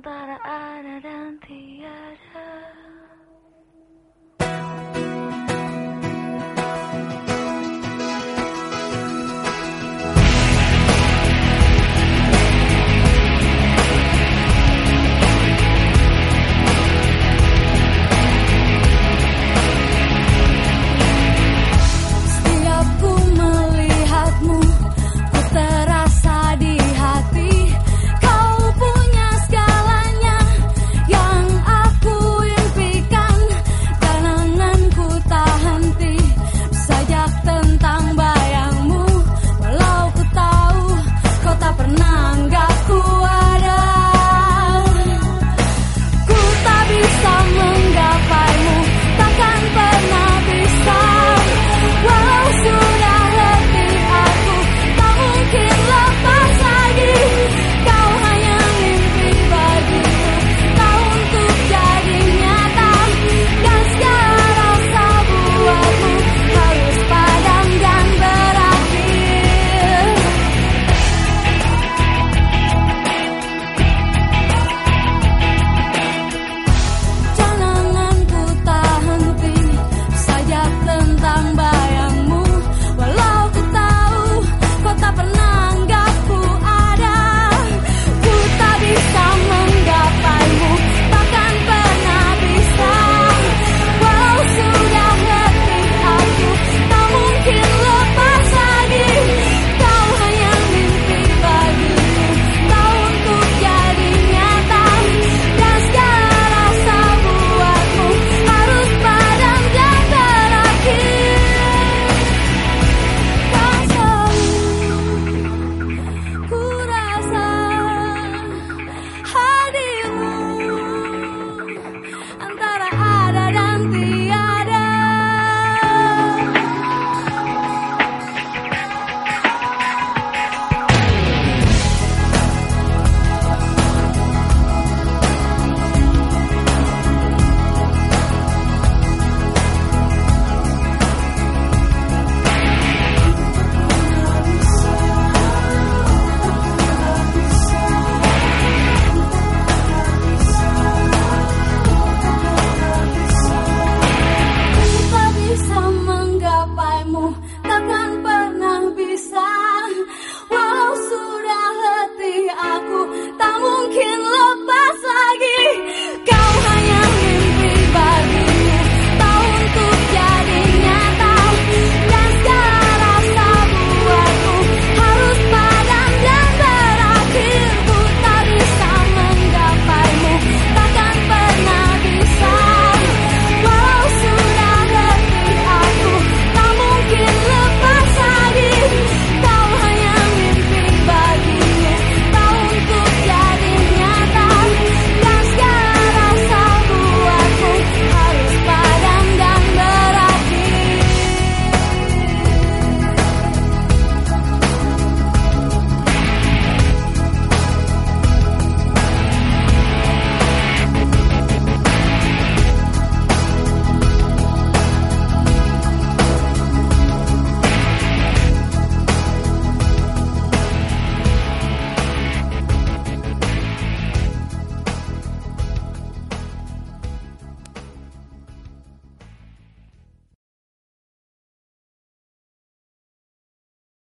antara ada dan tiada.